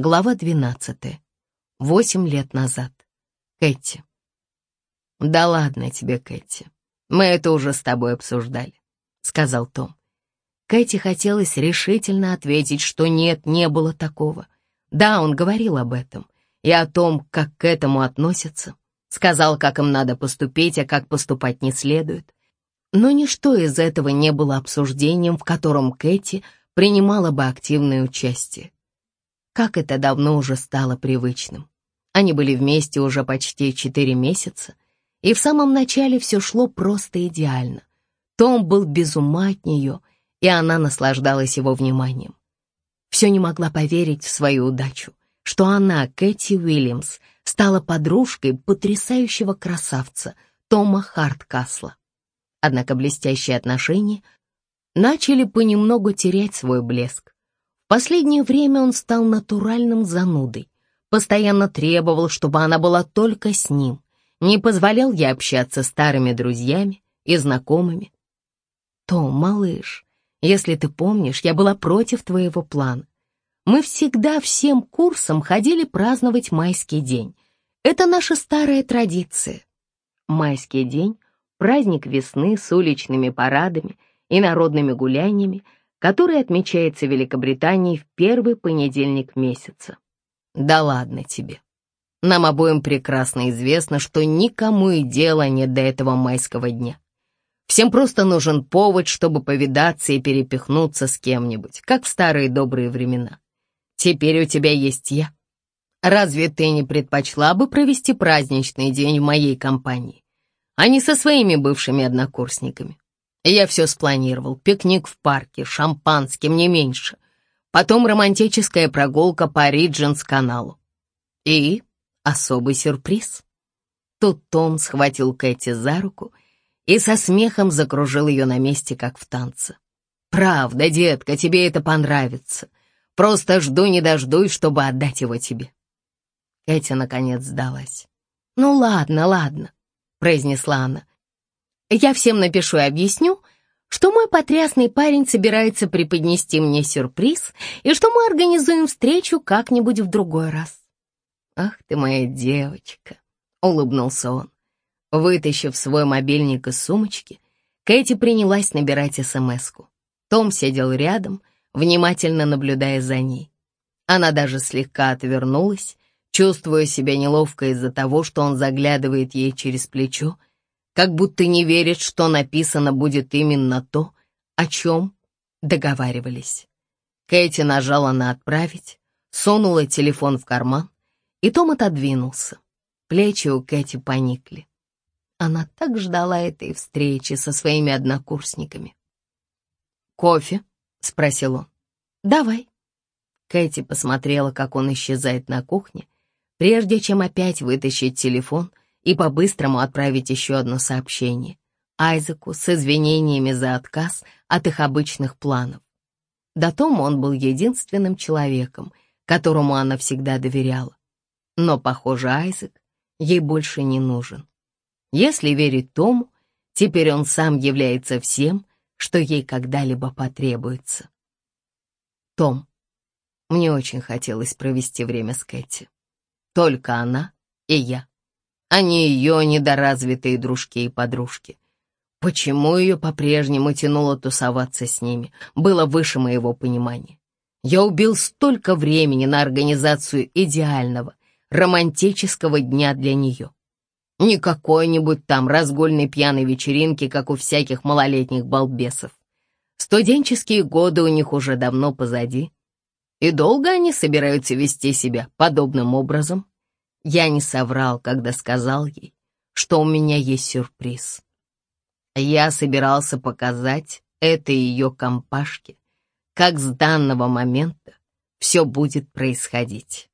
Глава 12. Восемь лет назад. Кэти. «Да ладно тебе, Кэти. Мы это уже с тобой обсуждали», — сказал Том. Кэти хотелось решительно ответить, что нет, не было такого. Да, он говорил об этом и о том, как к этому относятся. Сказал, как им надо поступить, а как поступать не следует. Но ничто из этого не было обсуждением, в котором Кэти принимала бы активное участие как это давно уже стало привычным. Они были вместе уже почти четыре месяца, и в самом начале все шло просто идеально. Том был без ума от нее, и она наслаждалась его вниманием. Все не могла поверить в свою удачу, что она, Кэти Уильямс, стала подружкой потрясающего красавца Тома Харткасла. Однако блестящие отношения начали понемногу терять свой блеск. Последнее время он стал натуральным занудой, постоянно требовал, чтобы она была только с ним, не позволял ей общаться с старыми друзьями и знакомыми. «Том, малыш, если ты помнишь, я была против твоего плана. Мы всегда всем курсом ходили праздновать майский день. Это наша старая традиция. Майский день — праздник весны с уличными парадами и народными гуляниями — который отмечается в Великобритании в первый понедельник месяца. Да ладно тебе. Нам обоим прекрасно известно, что никому и дела нет до этого майского дня. Всем просто нужен повод, чтобы повидаться и перепихнуться с кем-нибудь, как в старые добрые времена. Теперь у тебя есть я. Разве ты не предпочла бы провести праздничный день в моей компании, а не со своими бывшими однокурсниками? Я все спланировал. Пикник в парке, шампанским, не меньше. Потом романтическая прогулка по Ридженс-каналу. И особый сюрприз. Тут Том схватил Кэти за руку и со смехом закружил ее на месте, как в танце. «Правда, детка, тебе это понравится. Просто жду не дождусь, чтобы отдать его тебе». Кэти, наконец, сдалась. «Ну ладно, ладно», — произнесла она. Я всем напишу и объясню, что мой потрясный парень собирается преподнести мне сюрприз и что мы организуем встречу как-нибудь в другой раз. «Ах ты моя девочка!» — улыбнулся он. Вытащив свой мобильник из сумочки, Кэти принялась набирать СМС-ку. Том сидел рядом, внимательно наблюдая за ней. Она даже слегка отвернулась, чувствуя себя неловко из-за того, что он заглядывает ей через плечо как будто не верит, что написано будет именно то, о чем договаривались. Кэти нажала на «Отправить», сунула телефон в карман, и Том отодвинулся. Плечи у Кэти поникли. Она так ждала этой встречи со своими однокурсниками. «Кофе?» — спросил он. «Давай». Кэти посмотрела, как он исчезает на кухне, прежде чем опять вытащить телефон и по-быстрому отправить еще одно сообщение Айзеку с извинениями за отказ от их обычных планов. До Тома он был единственным человеком, которому она всегда доверяла. Но, похоже, Айзек ей больше не нужен. Если верить Тому, теперь он сам является всем, что ей когда-либо потребуется. Том, мне очень хотелось провести время с Кэти. Только она и я а не ее недоразвитые дружки и подружки. Почему ее по-прежнему тянуло тусоваться с ними, было выше моего понимания. Я убил столько времени на организацию идеального, романтического дня для нее. Не какой-нибудь там разгульной пьяной вечеринки, как у всяких малолетних балбесов. Студенческие годы у них уже давно позади. И долго они собираются вести себя подобным образом? Я не соврал, когда сказал ей, что у меня есть сюрприз. Я собирался показать этой ее компашке, как с данного момента все будет происходить.